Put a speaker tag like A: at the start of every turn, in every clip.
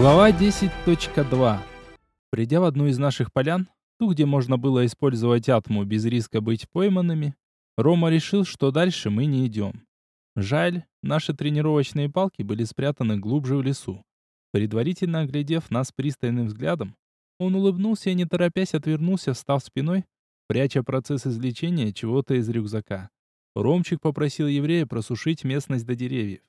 A: Глава 10.2. Придя в одну из наших полян, ту, где можно было использовать атму без риска быть пойманными, Рома решил, что дальше мы не идем. Жаль, наши тренировочные палки были спрятаны глубже в лесу. Предварительно оглядев нас пристальным взглядом, он улыбнулся и, не торопясь, отвернулся, встав спиной, пряча процесс извлечения чего-то из рюкзака. Ромчик попросил еврея просушить местность до деревьев.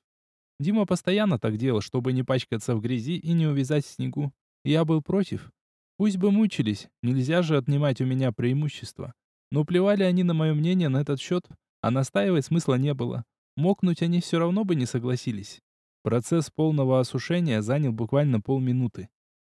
A: Дима постоянно так делал, чтобы не пачкаться в грязи и не увязать в снегу. Я был против. Пусть бы мучились, нельзя же отнимать у меня преимущество. Но плевали они на мое мнение на этот счет, а настаивать смысла не было. Мокнуть они все равно бы не согласились. Процесс полного осушения занял буквально полминуты.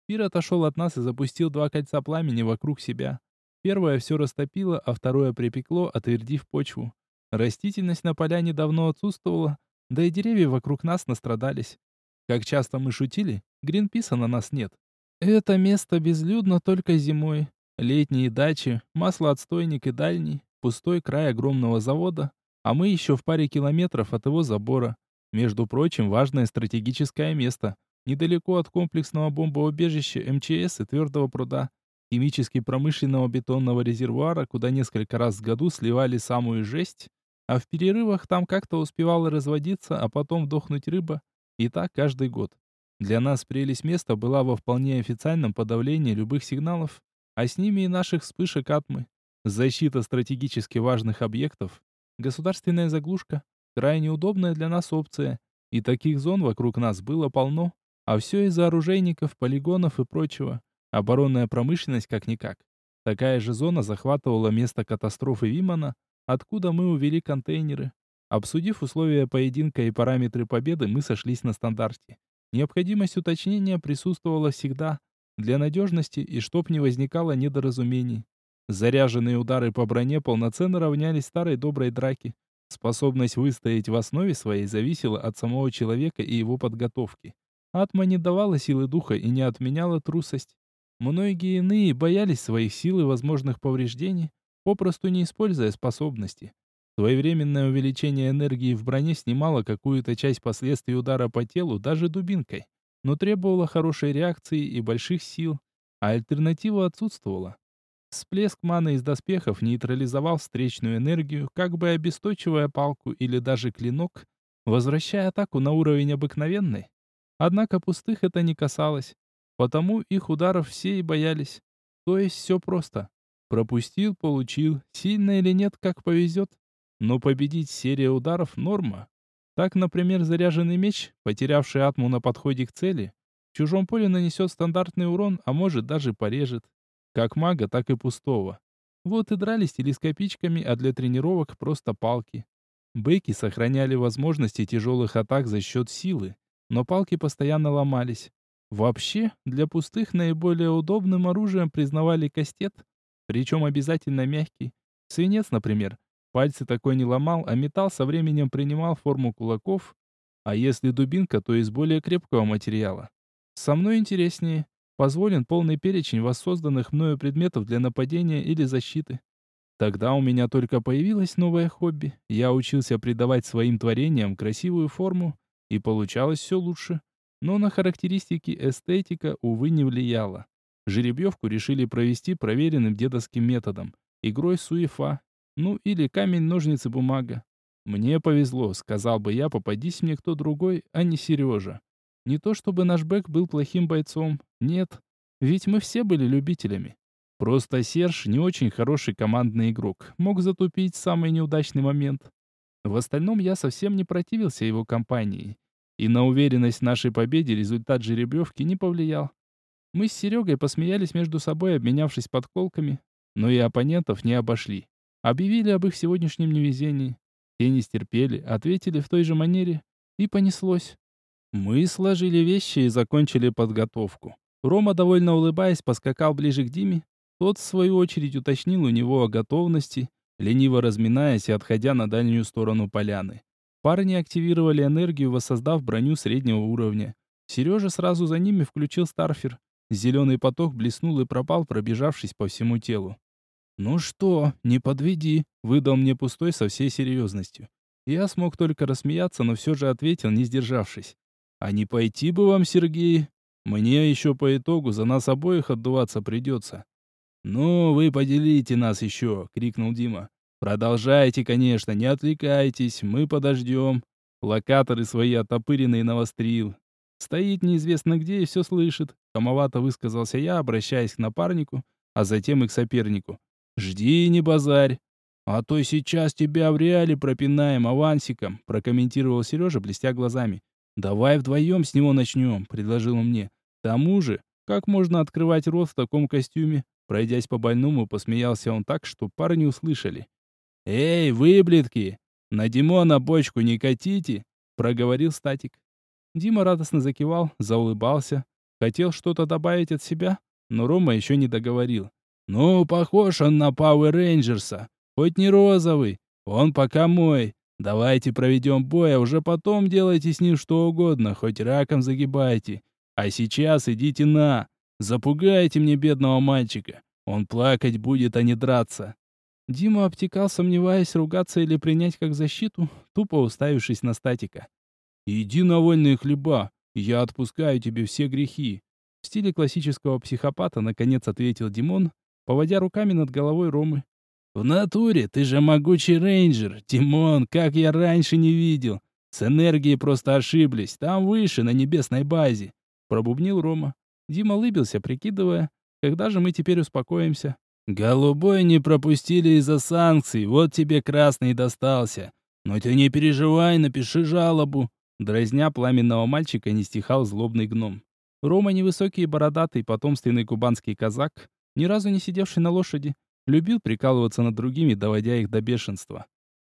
A: Пир отошел от нас и запустил два кольца пламени вокруг себя. Первое все растопило, а второе припекло, отвердив почву. Растительность на поляне давно отсутствовала, да и деревья вокруг нас настрадались. Как часто мы шутили, Гринписа на нас нет. Это место безлюдно только зимой. Летние дачи, маслоотстойник и дальний, пустой край огромного завода, а мы еще в паре километров от его забора. Между прочим, важное стратегическое место, недалеко от комплексного бомбоубежища МЧС и твердого пруда, химически промышленного бетонного резервуара, куда несколько раз в году сливали самую жесть, а в перерывах там как-то успевала разводиться, а потом вдохнуть рыба. И так каждый год. Для нас прелесть места была во вполне официальном подавлении любых сигналов, а с ними и наших вспышек атмы. Защита стратегически важных объектов, государственная заглушка, крайне удобная для нас опция. И таких зон вокруг нас было полно, а все из-за оружейников, полигонов и прочего. Оборонная промышленность как-никак. Такая же зона захватывала место катастрофы Вимана, откуда мы увели контейнеры. Обсудив условия поединка и параметры победы, мы сошлись на стандарте. Необходимость уточнения присутствовала всегда, для надежности и чтоб не возникало недоразумений. Заряженные удары по броне полноценно равнялись старой доброй драке. Способность выстоять в основе своей зависела от самого человека и его подготовки. Атма не давала силы духа и не отменяла трусость. Многие иные боялись своих сил и возможных повреждений, попросту не используя способности. Своевременное увеличение энергии в броне снимало какую-то часть последствий удара по телу даже дубинкой, но требовало хорошей реакции и больших сил, а альтернатива отсутствовала. Всплеск маны из доспехов нейтрализовал встречную энергию, как бы обесточивая палку или даже клинок, возвращая атаку на уровень обыкновенный. Однако пустых это не касалось, потому их ударов все и боялись. То есть все просто. Пропустил, получил. Сильно или нет, как повезет. Но победить серия ударов — норма. Так, например, заряженный меч, потерявший атму на подходе к цели, в чужом поле нанесет стандартный урон, а может даже порежет. Как мага, так и пустого. Вот и дрались телескопичками, а для тренировок просто палки. Бэки сохраняли возможности тяжелых атак за счет силы, но палки постоянно ломались. Вообще, для пустых наиболее удобным оружием признавали кастет, причем обязательно мягкий. Свинец, например, пальцы такой не ломал, а металл со временем принимал форму кулаков, а если дубинка, то из более крепкого материала. Со мной интереснее. Позволен полный перечень воссозданных мною предметов для нападения или защиты. Тогда у меня только появилось новое хобби. Я учился придавать своим творениям красивую форму, и получалось все лучше. Но на характеристики эстетика, увы, не влияла. Жеребьевку решили провести проверенным дедовским методом. Игрой суефа. Ну или камень-ножницы-бумага. Мне повезло, сказал бы я, попадись мне кто другой, а не Сережа. Не то чтобы наш Бэк был плохим бойцом. Нет. Ведь мы все были любителями. Просто Серж не очень хороший командный игрок. Мог затупить самый неудачный момент. В остальном я совсем не противился его компании. И на уверенность нашей победе результат жеребьевки не повлиял. Мы с Серегой посмеялись между собой, обменявшись подколками, но и оппонентов не обошли. Объявили об их сегодняшнем невезении. Те не стерпели, ответили в той же манере, и понеслось. Мы сложили вещи и закончили подготовку. Рома, довольно улыбаясь, поскакал ближе к Диме. Тот, в свою очередь, уточнил у него о готовности, лениво разминаясь и отходя на дальнюю сторону поляны. Парни активировали энергию, воссоздав броню среднего уровня. Сережа сразу за ними включил старфер, Зеленый поток блеснул и пропал, пробежавшись по всему телу. «Ну что, не подведи», — выдал мне пустой со всей серьезностью. Я смог только рассмеяться, но все же ответил, не сдержавшись. «А не пойти бы вам, Сергей?» Мне еще по итогу за нас обоих отдуваться придется». «Ну, вы поделите нас еще!» — крикнул Дима. «Продолжайте, конечно, не отвлекайтесь, мы подождем». Локаторы свои оттопыренные навострил. Стоит неизвестно где и все слышит. Хамовато высказался я, обращаясь к напарнику, а затем и к сопернику. «Жди, не базарь!» «А то сейчас тебя в реале пропинаем авансиком», прокомментировал Сережа, блестя глазами. «Давай вдвоем с него начнем», — предложил он мне. «К тому же, как можно открывать рот в таком костюме?» Пройдясь по больному, посмеялся он так, что парни услышали. «Эй, выблетки! На Димона бочку не катите!» — проговорил статик. Дима радостно закивал, заулыбался. Хотел что-то добавить от себя, но Рома еще не договорил. «Ну, похож он на Пауэр Рейнджерса. Хоть не розовый, он пока мой. Давайте проведем бой, а уже потом делайте с ним что угодно, хоть раком загибайте. А сейчас идите на. Запугайте мне бедного мальчика. Он плакать будет, а не драться. Дима обтекал, сомневаясь, ругаться или принять как защиту, тупо уставившись на статика. «Иди на вольные хлеба, я отпускаю тебе все грехи». В стиле классического психопата наконец ответил Димон, поводя руками над головой Ромы. «В натуре ты же могучий рейнджер, Тимон, как я раньше не видел. С энергией просто ошиблись, там выше, на небесной базе», — пробубнил Рома. Дима улыбился, прикидывая, когда же мы теперь успокоимся. «Голубой не пропустили из-за санкций, вот тебе красный достался. Но ты не переживай, напиши жалобу». Дразня пламенного мальчика не стихал злобный гном. Рома невысокий и бородатый, потомственный кубанский казак, ни разу не сидевший на лошади, Любил прикалываться над другими, доводя их до бешенства.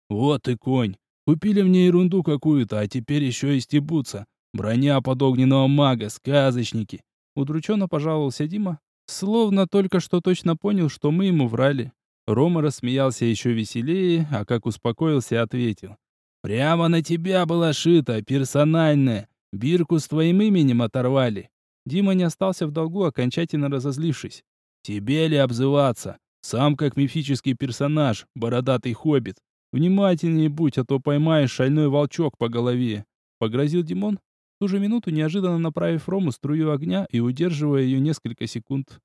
A: «Вот и конь! Купили мне ерунду какую-то, а теперь еще и стебутся. Броня под огненного мага, сказочники!» Удрученно пожаловался Дима, словно только что точно понял, что мы ему врали. Рома рассмеялся еще веселее, а как успокоился, ответил. «Прямо на тебя была шита, персональная. Бирку с твоим именем оторвали». Дима не остался в долгу, окончательно разозлившись. «Тебе ли обзываться? Сам как мифический персонаж, бородатый хоббит. Внимательнее будь, а то поймаешь шальной волчок по голове. Погрозил Димон, в ту же минуту неожиданно направив Рому струю огня и удерживая ее несколько секунд.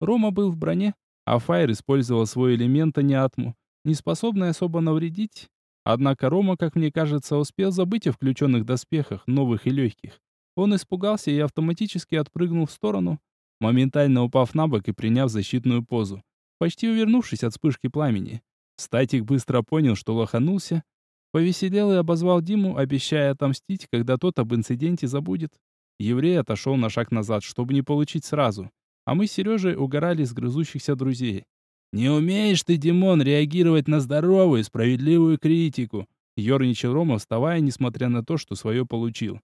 A: Рома был в броне, а Файр использовал свой элемент аниатму, не способный особо навредить. Однако Рома, как мне кажется, успел забыть о включенных доспехах, новых и легких. Он испугался и автоматически отпрыгнул в сторону, моментально упав на бок и приняв защитную позу почти увернувшись от вспышки пламени. Статик быстро понял, что лоханулся, повеселел и обозвал Диму, обещая отомстить, когда тот об инциденте забудет. Еврей отошел на шаг назад, чтобы не получить сразу, а мы с Сережей угорали с грызущихся друзей. «Не умеешь ты, Димон, реагировать на здоровую, справедливую критику!» Ёрничал Рома, вставая, несмотря на то, что свое получил.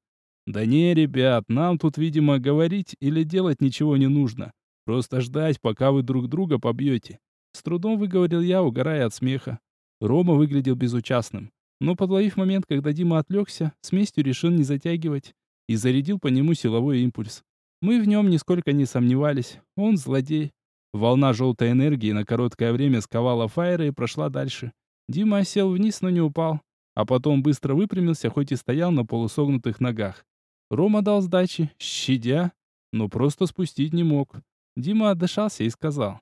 A: «Да не, ребят, нам тут, видимо, говорить или делать ничего не нужно. Просто ждать, пока вы друг друга побьете. С трудом выговорил я, угорая от смеха. Рома выглядел безучастным. Но подловив момент, когда Дима отвлекся, с местью решил не затягивать и зарядил по нему силовой импульс. Мы в нем нисколько не сомневались. Он злодей. Волна желтой энергии на короткое время сковала Фаера и прошла дальше. Дима сел вниз, но не упал. А потом быстро выпрямился, хоть и стоял на полусогнутых ногах. Рома дал сдачи, щадя, но просто спустить не мог. Дима отдышался и сказал.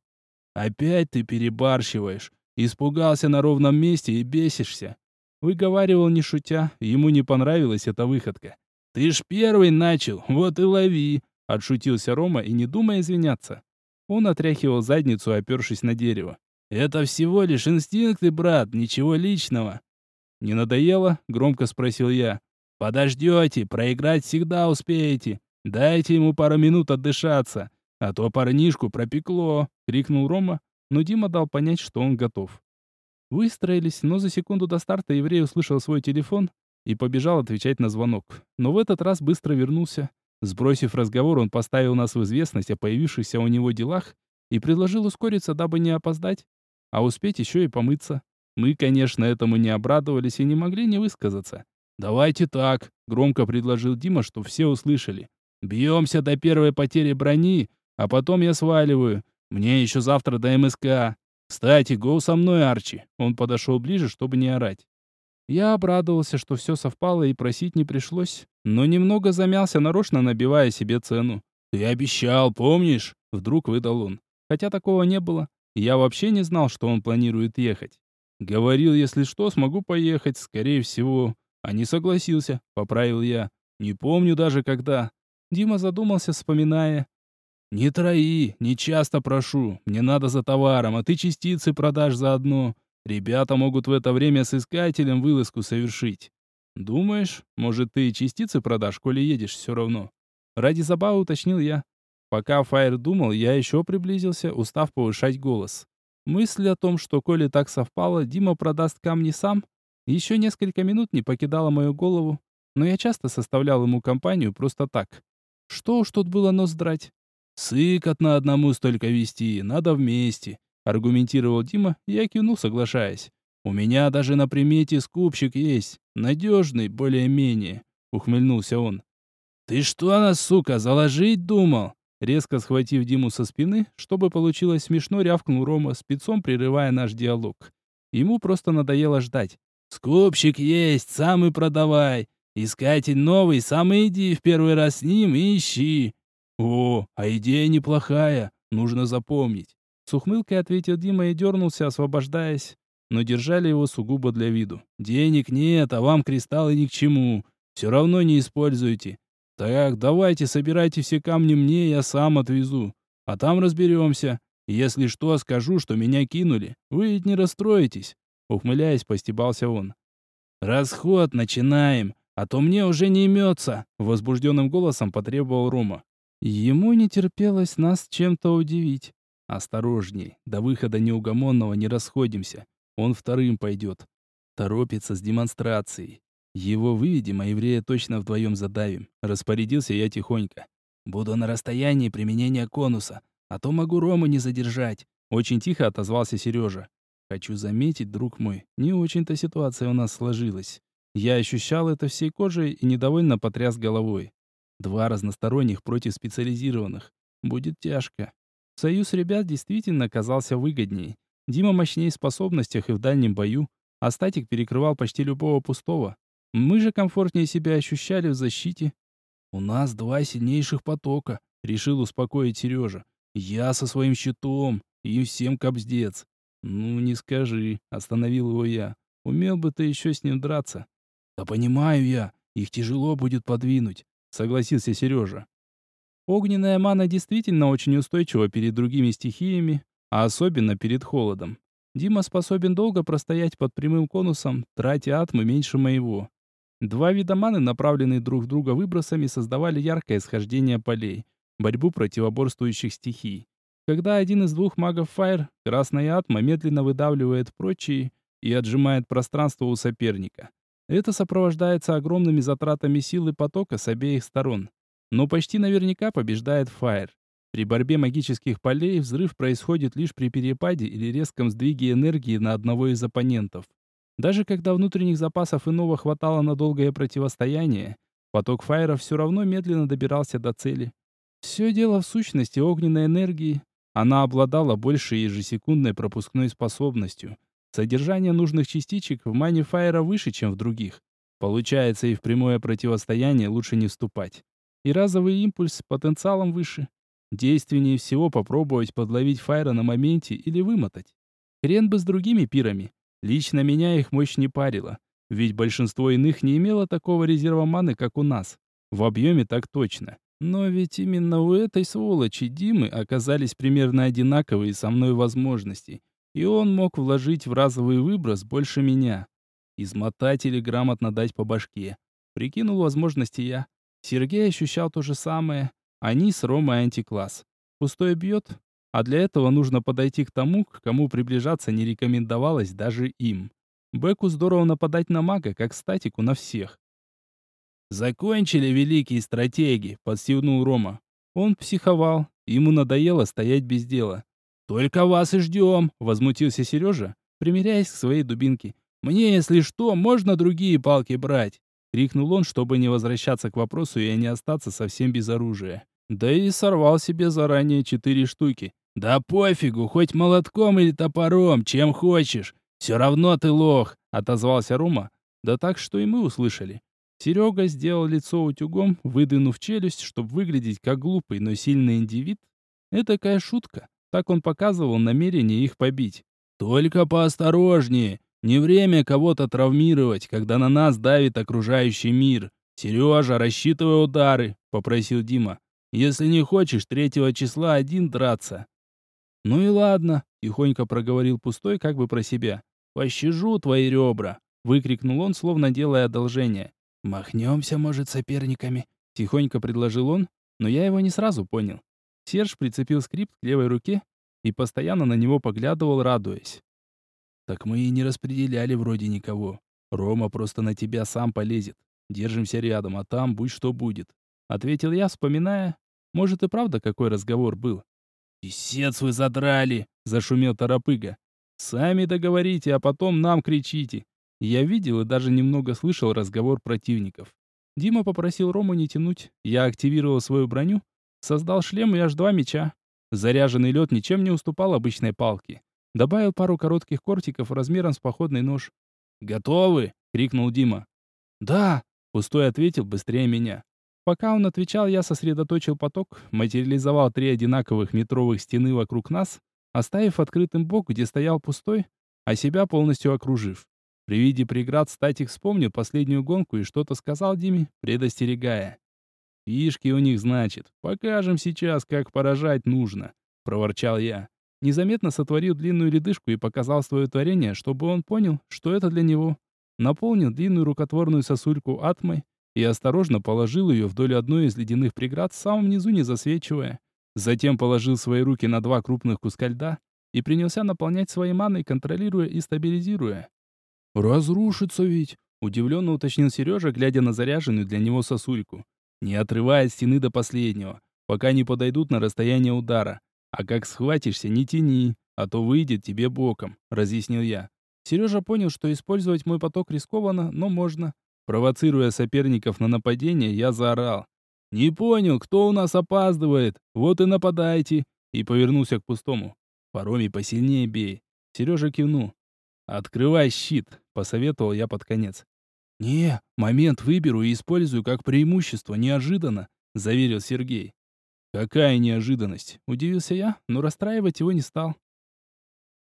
A: «Опять ты перебарщиваешь. Испугался на ровном месте и бесишься». Выговаривал не шутя, ему не понравилась эта выходка. «Ты ж первый начал, вот и лови!» Отшутился Рома и не думая извиняться. Он отряхивал задницу, опершись на дерево. «Это всего лишь инстинкты, брат, ничего личного». «Не надоело?» — громко спросил я. «Подождете, проиграть всегда успеете. Дайте ему пару минут отдышаться. «А то парнишку пропекло!» — крикнул Рома, но Дима дал понять, что он готов. Выстроились, но за секунду до старта еврей услышал свой телефон и побежал отвечать на звонок. Но в этот раз быстро вернулся. Сбросив разговор, он поставил нас в известность о появившихся у него делах и предложил ускориться, дабы не опоздать, а успеть еще и помыться. Мы, конечно, этому не обрадовались и не могли не высказаться. «Давайте так», — громко предложил Дима, что все услышали. «Бьемся до первой потери брони, а потом я сваливаю. Мне еще завтра до МСК. Кстати, гоу со мной, Арчи. Он подошел ближе, чтобы не орать. Я обрадовался, что все совпало и просить не пришлось, но немного замялся, нарочно набивая себе цену. «Ты обещал, помнишь?» Вдруг выдал он. Хотя такого не было. Я вообще не знал, что он планирует ехать. Говорил, если что, смогу поехать, скорее всего. А не согласился, поправил я. Не помню даже когда. Дима задумался, вспоминая. «Не трои, не часто прошу. Мне надо за товаром, а ты частицы продашь заодно. Ребята могут в это время с искателем вылазку совершить. Думаешь, может, ты частицы продашь, коли едешь все равно?» Ради забавы уточнил я. Пока Фаер думал, я еще приблизился, устав повышать голос. Мысль о том, что коли так совпало, Дима продаст камни сам, еще несколько минут не покидала мою голову, но я часто составлял ему компанию просто так. Что уж тут было нос драть. «Сыкотно одному столько вести, надо вместе», — аргументировал Дима, я кивнул, соглашаясь. «У меня даже на примете скупщик есть, надежный, более-менее», — ухмыльнулся он. «Ты что нас, сука, заложить думал?» Резко схватив Диму со спины, чтобы получилось смешно, рявкнул Рома, спецом прерывая наш диалог. Ему просто надоело ждать. «Скупщик есть, сам и продавай. Искатель новый, сам иди в первый раз с ним и ищи». «О, а идея неплохая, нужно запомнить». С ухмылкой ответил Дима и дернулся, освобождаясь, но держали его сугубо для виду. «Денег нет, а вам кристаллы ни к чему. Все равно не используйте. Так, давайте собирайте все камни мне, я сам отвезу. А там разберемся. Если что, скажу, что меня кинули. Вы ведь не расстроитесь. Ухмыляясь, постебался он. Расход начинаем, а то мне уже не имется. Возбужденным голосом потребовал Рома. Ему не терпелось нас чем-то удивить. Осторожней, до выхода неугомонного не расходимся. Он вторым пойдет. Торопится с демонстрацией. Его выведем, а еврея точно вдвоем задавим. Распорядился я тихонько. Буду на расстоянии применения конуса, а то могу Рому не задержать. Очень тихо отозвался Сережа. Хочу заметить, друг мой, не очень-то ситуация у нас сложилась. Я ощущал это всей кожей и недовольно потряс головой. Два разносторонних против специализированных. Будет тяжко. Союз ребят действительно казался выгодней. Дима мощнее в способностях и в дальнем бою, а статик перекрывал почти любого пустого. Мы же комфортнее себя ощущали в защите. У нас два сильнейших потока, решил успокоить Сережа. Я со своим щитом, и всем кобздец. Ну, не скажи, остановил его я. Умел бы ты еще с ним драться. Да понимаю я, их тяжело будет подвинуть, согласился Сережа. Огненная мана действительно очень устойчива перед другими стихиями, а особенно перед холодом. Дима способен долго простоять под прямым конусом, тратя атмы меньше моего. Два вида маны, направленные друг в друга выбросами, создавали яркое схождение полей, борьбу противоборствующих стихий. Когда один из двух магов Фаер, красная атма, медленно выдавливает прочие и отжимает пространство у соперника. Это сопровождается огромными затратами силы потока с обеих сторон. Но почти наверняка побеждает Фаер. При борьбе магических полей взрыв происходит лишь при перепаде или резком сдвиге энергии на одного из оппонентов. Даже когда внутренних запасов иного хватало на долгое противостояние, поток фаера все равно медленно добирался до цели. Все дело в сущности огненной энергии. Она обладала большей ежесекундной пропускной способностью. Содержание нужных частичек в мане фаера выше, чем в других. Получается, и в прямое противостояние лучше не вступать. И разовый импульс с потенциалом выше. Действеннее всего попробовать подловить фаера на моменте или вымотать. Хрен бы с другими пирами. Лично меня их мощь не парила, ведь большинство иных не имело такого резерва маны, как у нас. В объеме так точно. Но ведь именно у этой сволочи Димы оказались примерно одинаковые со мной возможности, и он мог вложить в разовый выброс больше меня. Измотать или грамотно дать по башке. Прикинул возможности я. Сергей ощущал то же самое. Они с Ромой антикласс. Пустой бьет, а для этого нужно подойти к тому, к кому приближаться не рекомендовалось даже им. Беку здорово нападать на мага, как статику на всех. «Закончили великие стратеги», — подстегнул Рома. Он психовал, ему надоело стоять без дела. «Только вас и ждем», — возмутился Сережа, примеряясь к своей дубинке. «Мне, если что, можно другие палки брать», — крикнул он, чтобы не возвращаться к вопросу и не остаться совсем без оружия. Да и сорвал себе заранее четыре штуки. «Да пофигу, хоть молотком или топором, чем хочешь. Все равно ты лох», — отозвался Рома. Да так, что и мы услышали. Серега сделал лицо утюгом, выдвинув челюсть, чтобы выглядеть как глупый, но сильный индивид. Это такая шутка. Так он показывал намерение их побить. «Только поосторожнее! Не время кого-то травмировать, когда на нас давит окружающий мир. Сережа, рассчитывай удары», — попросил Дима. «Если не хочешь третьего числа один драться». «Ну и ладно», — тихонько проговорил пустой как бы про себя. «Пощажу твои ребра», — выкрикнул он, словно делая одолжение. «Махнемся, может, соперниками?» — тихонько предложил он, но я его не сразу понял. Серж прицепил скрипт к левой руке и постоянно на него поглядывал, радуясь. «Так мы и не распределяли вроде никого. Рома просто на тебя сам полезет. Держимся рядом, а там будь что будет», — ответил я, вспоминая. Может и правда какой разговор был. «Писец вы задрали!» — зашумел Торопыга. «Сами договорите, а потом нам кричите. Я видел и даже немного слышал разговор противников. Дима попросил Рому не тянуть. Я активировал свою броню, создал шлем и аж два меча. Заряженный лед ничем не уступал обычной палке. Добавил пару коротких кортиков размером с походный нож. «Готовы?» — крикнул Дима. «Да!» — пустой ответил быстрее меня. Пока он отвечал, я сосредоточил поток, материализовал три одинаковых метровых стены вокруг нас, оставив открытым бок, где стоял пустой, а себя полностью окружив. При виде преград Статик вспомнил последнюю гонку и что-то сказал Диме, предостерегая. «Фишки у них, значит. Покажем сейчас, как поражать нужно», — проворчал я. Незаметно сотворил длинную ледышку и показал свое творение, чтобы он понял, что это для него. Наполнил длинную рукотворную сосульку атмой и осторожно положил ее вдоль одной из ледяных преград, в самом низу не засвечивая. Затем положил свои руки на два крупных куска льда и принялся наполнять своей маной, контролируя и стабилизируя. «Разрушится ведь!» — удивленно уточнил Сережа, глядя на заряженную для него сосульку. «Не отрывая стены до последнего, пока не подойдут на расстояние удара. А как схватишься, не тяни, а то выйдет тебе боком», — разъяснил я. Сережа понял, что использовать мой поток рискованно, но можно. Провоцируя соперников на нападение, я заорал. «Не понял, кто у нас опаздывает? Вот и нападайте!» И повернулся к пустому. «Пароми посильнее бей!» Сережа кивнул. «Открывай щит», — посоветовал я под конец. «Не, момент выберу и использую как преимущество, неожиданно», — заверил Сергей. «Какая неожиданность?» — удивился я, но расстраивать его не стал.